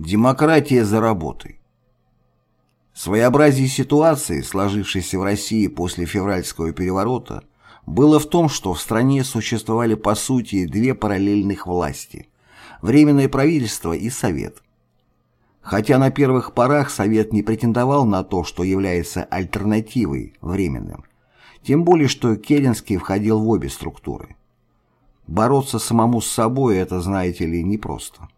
Демократия за работой. Своеобразие ситуации, сложившейся в России после февральского переворота, было в том, что в стране существовали по сути две параллельных власти – Временное правительство и Совет. Хотя на первых порах Совет не претендовал на то, что является альтернативой Временным, тем более что Керенский входил в обе структуры. Бороться самому с собой – это, знаете ли, непросто.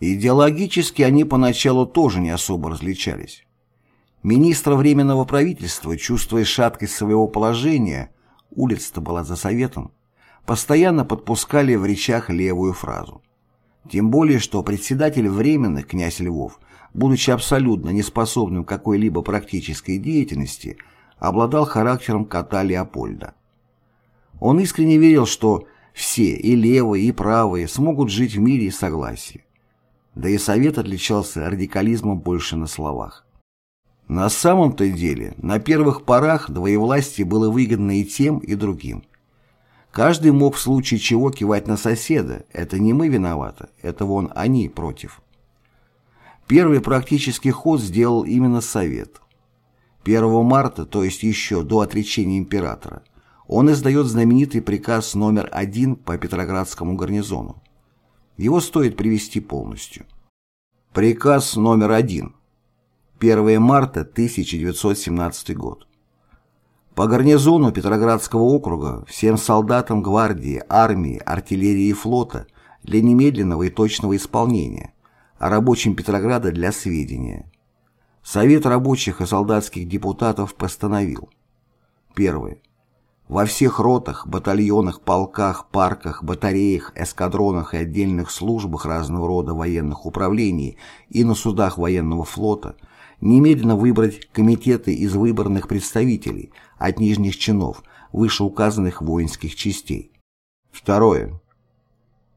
Идеологически они поначалу тоже не особо различались. Министра Временного правительства, чувствуя шаткость своего положения, улица-то была за советом, постоянно подпускали в речах левую фразу. Тем более, что председатель Временных, князь Львов, будучи абсолютно неспособным к какой-либо практической деятельности, обладал характером кота Леопольда. Он искренне верил, что все, и левые, и правые, смогут жить в мире и согласии. Да и Совет отличался радикализмом больше на словах. На самом-то деле, на первых порах двоевластие было выгодно и тем, и другим. Каждый мог в случае чего кивать на соседа, это не мы виноваты, это вон они против. Первый практический ход сделал именно Совет. 1 марта, то есть еще до отречения императора, он издает знаменитый приказ номер один по Петроградскому гарнизону. Его стоит привести полностью. Приказ номер один. 1 марта 1917 год. По гарнизону Петроградского округа всем солдатам гвардии, армии, артиллерии и флота для немедленного и точного исполнения, а рабочим Петрограда для сведения. Совет рабочих и солдатских депутатов постановил. Первое. Во всех ротах, батальонах, полках, парках, батареях, эскадронах и отдельных службах разного рода военных управлений и на судах военного флота немедленно выбрать комитеты из выборных представителей от нижних чинов вышеуказанных воинских частей. Второе.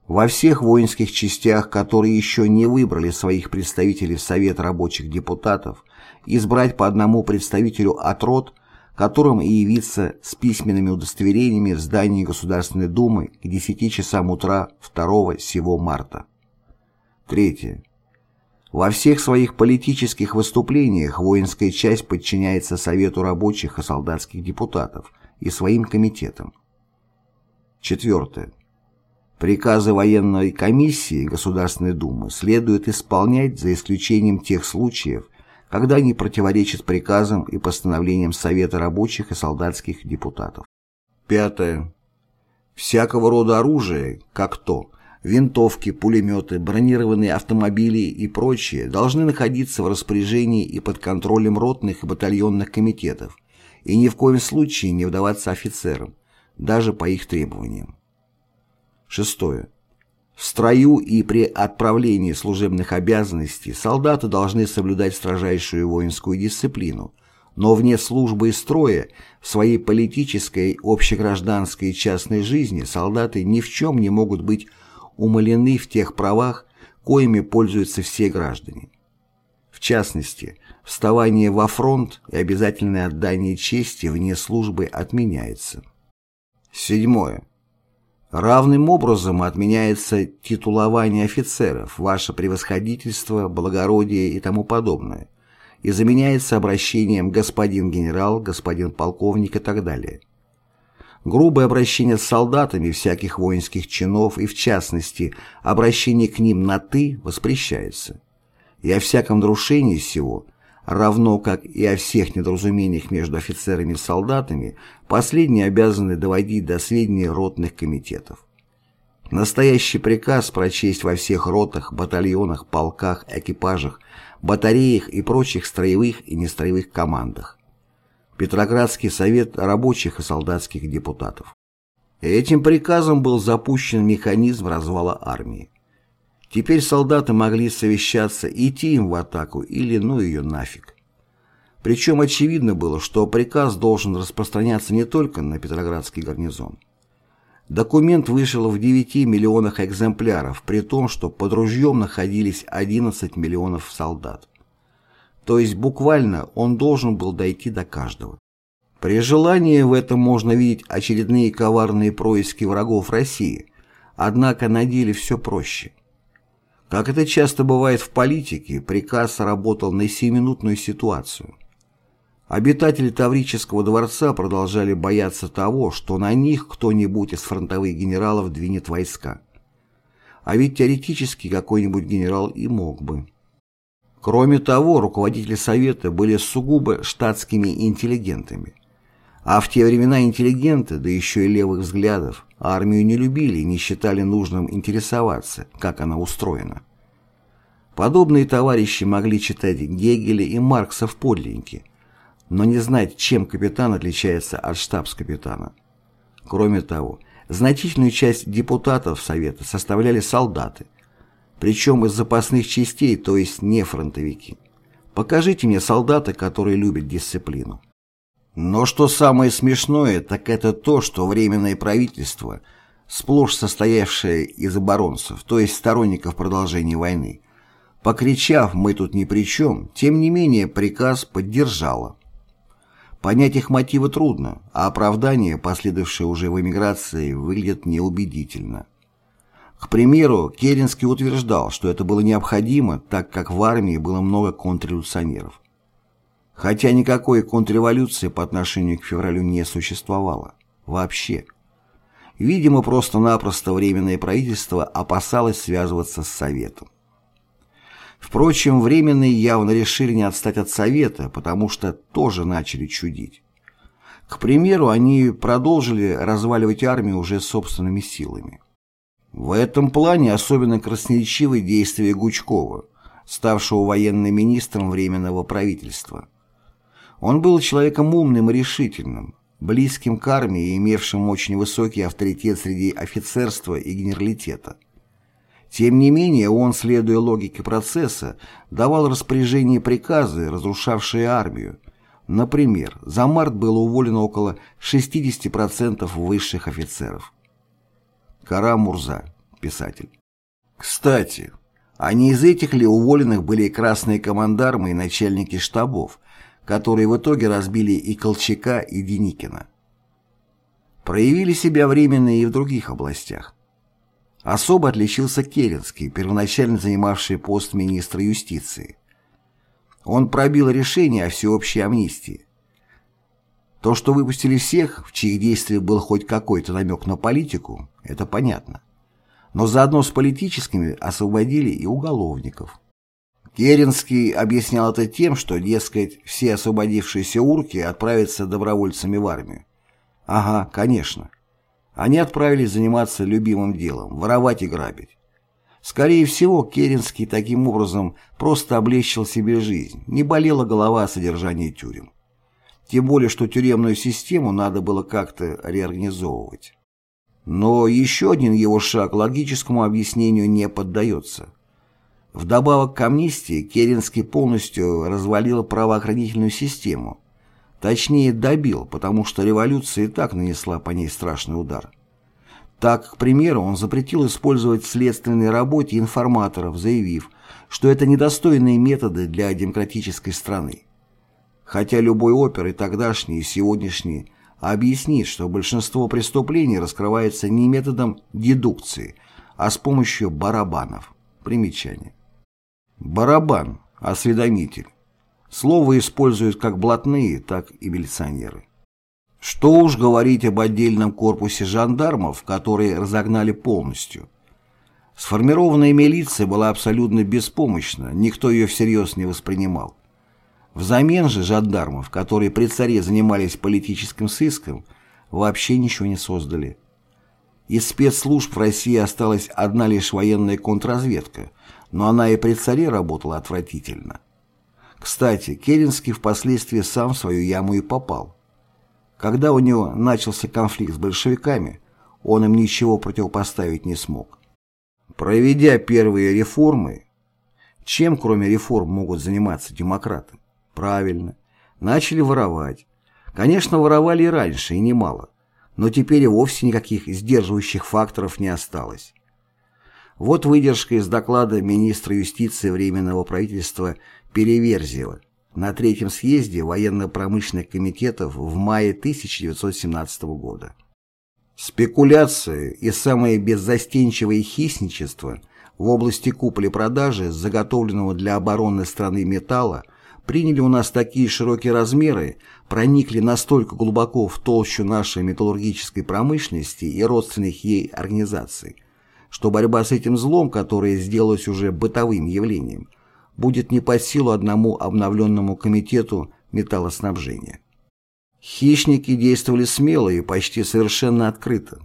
Во всех воинских частях, которые еще не выбрали своих представителей в Совет рабочих депутатов, избрать по одному представителю от рот которым и явиться с письменными удостоверениями в здании Государственной Думы к 10 часам утра 2 сего марта. Третье. Во всех своих политических выступлениях воинская часть подчиняется Совету рабочих и солдатских депутатов и своим комитетам. Четвертое. Приказы военной комиссии Государственной Думы следует исполнять за исключением тех случаев, когда они противоречат приказам и постановлениям Совета рабочих и солдатских депутатов. Пятое. Всякого рода оружие, как то, винтовки, пулеметы, бронированные автомобили и прочее, должны находиться в распоряжении и под контролем ротных и батальонных комитетов и ни в коем случае не вдаваться офицерам, даже по их требованиям. Шестое. В строю и при отправлении служебных обязанностей солдаты должны соблюдать строжайшую воинскую дисциплину, но вне службы и строя, в своей политической, общегражданской и частной жизни солдаты ни в чем не могут быть умалены в тех правах, коими пользуются все граждане. В частности, вставание во фронт и обязательное отдание чести вне службы отменяется. Седьмое. Равным образом отменяется титулование офицеров, ваше превосходительство, благородие и тому подобное, и заменяется обращением господин генерал, господин полковник и так далее. Грубое обращение с солдатами всяких воинских чинов и, в частности, обращение к ним на «ты» воспрещается. И о всяком нарушении сего равно как и о всех недоразумениях между офицерами и солдатами, последние обязаны доводить до сведения ротных комитетов. Настоящий приказ прочесть во всех ротах, батальонах, полках, экипажах, батареях и прочих строевых и нестроевых командах. Петроградский совет рабочих и солдатских депутатов. Этим приказом был запущен механизм развала армии. Теперь солдаты могли совещаться, идти им в атаку или ну ее нафиг. Причем очевидно было, что приказ должен распространяться не только на Петроградский гарнизон. Документ вышел в 9 миллионах экземпляров, при том, что под ружьем находились 11 миллионов солдат. То есть буквально он должен был дойти до каждого. При желании в этом можно видеть очередные коварные происки врагов России, однако на деле все проще – Как это часто бывает в политике, приказ работал на сиюминутную ситуацию. Обитатели Таврического дворца продолжали бояться того, что на них кто-нибудь из фронтовых генералов двинет войска. А ведь теоретически какой-нибудь генерал и мог бы. Кроме того, руководители Совета были сугубо штатскими интеллигентами. А в те времена интеллигенты, да еще и левых взглядов, армию не любили и не считали нужным интересоваться, как она устроена. Подобные товарищи могли читать Гегеля и Маркса в подлиннике, но не знать, чем капитан отличается от штабс-капитана. Кроме того, значительную часть депутатов Совета составляли солдаты, причем из запасных частей, то есть не фронтовики. Покажите мне солдата, который любит дисциплину. Но что самое смешное, так это то, что Временное правительство, сплошь состоявшее из оборонцев, то есть сторонников продолжения войны, покричав «мы тут ни при чем», тем не менее приказ поддержало. Понять их мотивы трудно, а оправдание, последовавшее уже в эмиграции, выглядит неубедительно. К примеру, Керенский утверждал, что это было необходимо, так как в армии было много контрреволюционеров. Хотя никакой контрреволюции по отношению к февралю не существовало. Вообще. Видимо, просто-напросто Временное правительство опасалось связываться с Советом. Впрочем, Временные явно решили не отстать от Совета, потому что тоже начали чудить. К примеру, они продолжили разваливать армию уже собственными силами. В этом плане особенно красноречивы действия Гучкова, ставшего военным министром Временного правительства. Он был человеком умным и решительным, близким к армии и имевшим очень высокий авторитет среди офицерства и генералитета. Тем не менее, он, следуя логике процесса, давал распоряжения и приказы, разрушавшие армию. Например, за март было уволено около 60% высших офицеров. Кара Мурза, писатель. Кстати, а не из этих ли уволенных были красные командармы и начальники штабов, которые в итоге разбили и Колчака, и Деникина? Проявили себя временно и в других областях. Особо отличился Керенский, первоначально занимавший пост министра юстиции. Он пробил решение о всеобщей амнистии. То, что выпустили всех, в чьих действиях был хоть какой-то намек на политику, это понятно. Но заодно с политическими освободили и уголовников. Керенский объяснял это тем, что, дескать, все освободившиеся урки отправятся добровольцами в армию. Ага, конечно. Они отправились заниматься любимым делом – воровать и грабить. Скорее всего, Керенский таким образом просто облегчил себе жизнь, не болела голова о содержании тюрем. Тем более, что тюремную систему надо было как-то реорганизовывать. Но еще один его шаг логическому объяснению не поддается. Вдобавок к амнистии Керенский полностью развалил правоохранительную систему. Точнее, добил, потому что революция и так нанесла по ней страшный удар. Так, к примеру, он запретил использовать в следственной работе информаторов, заявив, что это недостойные методы для демократической страны. Хотя любой опер, и тогдашний, и сегодняшний, объяснит, что большинство преступлений раскрывается не методом дедукции, а с помощью барабанов. Примечание. Барабан, осведомитель. Слово используют как блатные, так и милиционеры. Что уж говорить об отдельном корпусе жандармов, которые разогнали полностью. Сформированная милиция была абсолютно беспомощна, никто ее всерьез не воспринимал. Взамен же жандармов, которые при царе занимались политическим сыском, вообще ничего не создали. Из спецслужб в России осталась одна лишь военная контрразведка, но она и при царе работала отвратительно. Кстати, Керенский впоследствии сам в свою яму и попал. Когда у него начался конфликт с большевиками, он им ничего противопоставить не смог. Проведя первые реформы, чем кроме реформ могут заниматься демократы? Правильно. Начали воровать. Конечно, воровали и раньше, и немало. Но теперь и вовсе никаких сдерживающих факторов не осталось. Вот выдержка из доклада министра юстиции Временного правительства Переверзева на Третьем съезде военно-промышленных комитетов в мае 1917 года. Спекуляция и самое беззастенчивое хищничество в области купли-продажи заготовленного для обороны страны металла приняли у нас такие широкие размеры, проникли настолько глубоко в толщу нашей металлургической промышленности и родственных ей организаций, что борьба с этим злом, которое сделалось уже бытовым явлением, будет не по силу одному обновленному комитету металлоснабжения. Хищники действовали смело и почти совершенно открыто.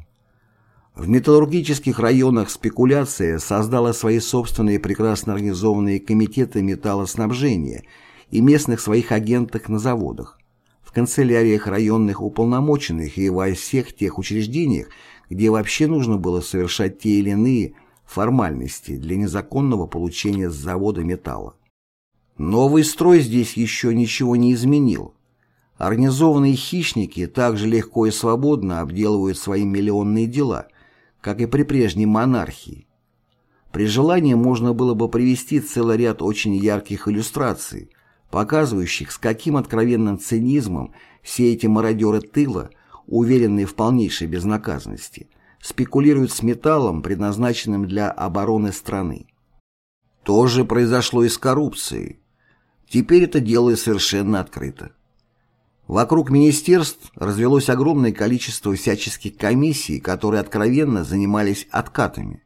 В металлургических районах спекуляция создала свои собственные прекрасно организованные комитеты металлоснабжения и местных своих агентах на заводах, в канцеляриях районных уполномоченных и во всех тех учреждениях, где вообще нужно было совершать те или иные формальности для незаконного получения с завода металла. Новый строй здесь еще ничего не изменил. Организованные хищники также легко и свободно обделывают свои миллионные дела – как и при прежней монархии. При желании можно было бы привести целый ряд очень ярких иллюстраций, показывающих, с каким откровенным цинизмом все эти мародеры тыла, уверенные в полнейшей безнаказанности, спекулируют с металлом, предназначенным для обороны страны. То же произошло и с коррупцией. Теперь это дело совершенно открыто. Вокруг министерств развелось огромное количество всяческих комиссий, которые откровенно занимались откатами.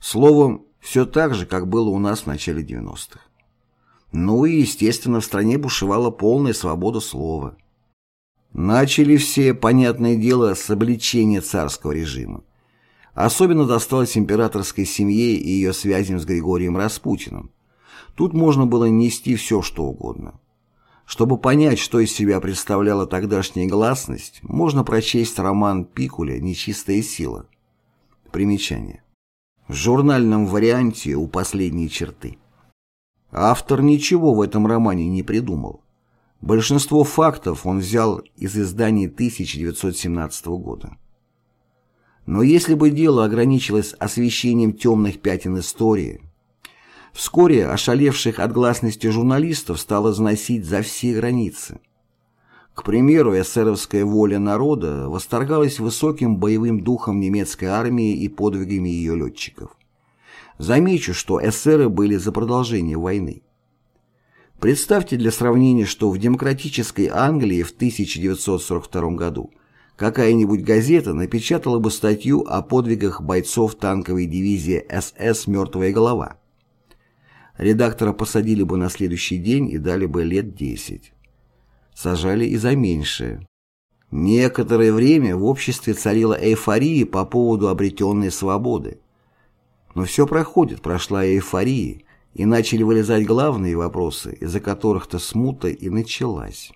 Словом, все так же, как было у нас в начале 90-х. Ну и, естественно, в стране бушевала полная свобода слова. Начали все, понятное дело, с обличения царского режима. Особенно досталось императорской семье и ее связям с Григорием Распутиным. Тут можно было нести все, что угодно. Чтобы понять, что из себя представляла тогдашняя гласность, можно прочесть роман Пикуля «Нечистая сила». Примечание. В журнальном варианте у последней черты. Автор ничего в этом романе не придумал. Большинство фактов он взял из изданий 1917 года. Но если бы дело ограничилось освещением темных пятен истории, Вскоре ошалевших от гласности журналистов стало заносить за все границы. К примеру, эсеровская воля народа восторгалась высоким боевым духом немецкой армии и подвигами ее летчиков. Замечу, что эсеры были за продолжение войны. Представьте для сравнения, что в демократической Англии в 1942 году какая-нибудь газета напечатала бы статью о подвигах бойцов танковой дивизии СС «Мертвая голова». Редактора посадили бы на следующий день и дали бы лет десять. Сажали и за меньшее. Некоторое время в обществе царила эйфория по поводу обретенной свободы. Но все проходит, прошла эйфория, и начали вылезать главные вопросы, из-за которых-то смута и началась.